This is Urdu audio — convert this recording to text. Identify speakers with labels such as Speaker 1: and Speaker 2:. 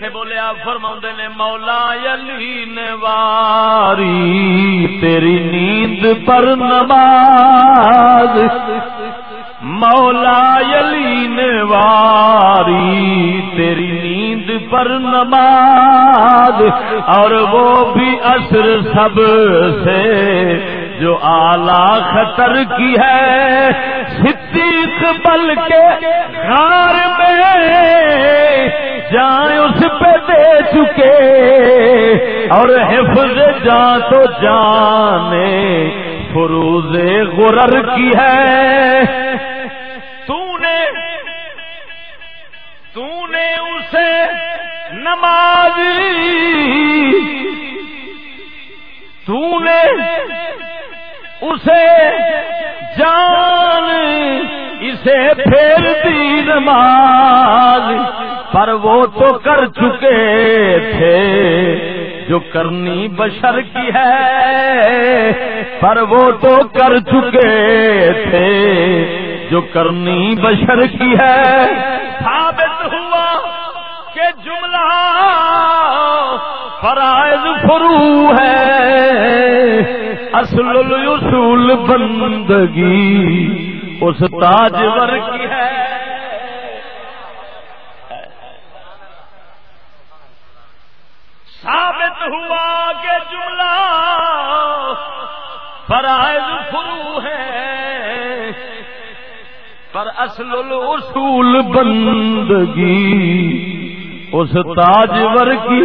Speaker 1: میٹھے بولیا فرما نے، مولا علی نے واری تیری نیند پر نماز۔ مولا علی نے واری تیری نیند پر نماز۔ اور وہ بھی اثر سب سے جو آلہ خطر کی ہے۔ صدیق بل کے غار میں جان پہ دے چکے اور حفظ جان تو جانے، فروز غرر کی ہے۔ تو نے تو نے اسے نمازی تو نے اسے جان، اسے پھیر دی نماز۔ پر وہ تو کر چکے تھے جو کرنی بشر کی ہے۔ پر وہ تو کر چکے تھے جو کرنی بشر کی ہے۔ ثابت ہوا کہ جملہ فرائض فرو ہے۔ اصل الاصول بندگی اس تاجور کی ہے۔ ثابت ہوا کہ جملہ فرائض فرو ہے پر اصل الاصول بندگی اس تاجور کی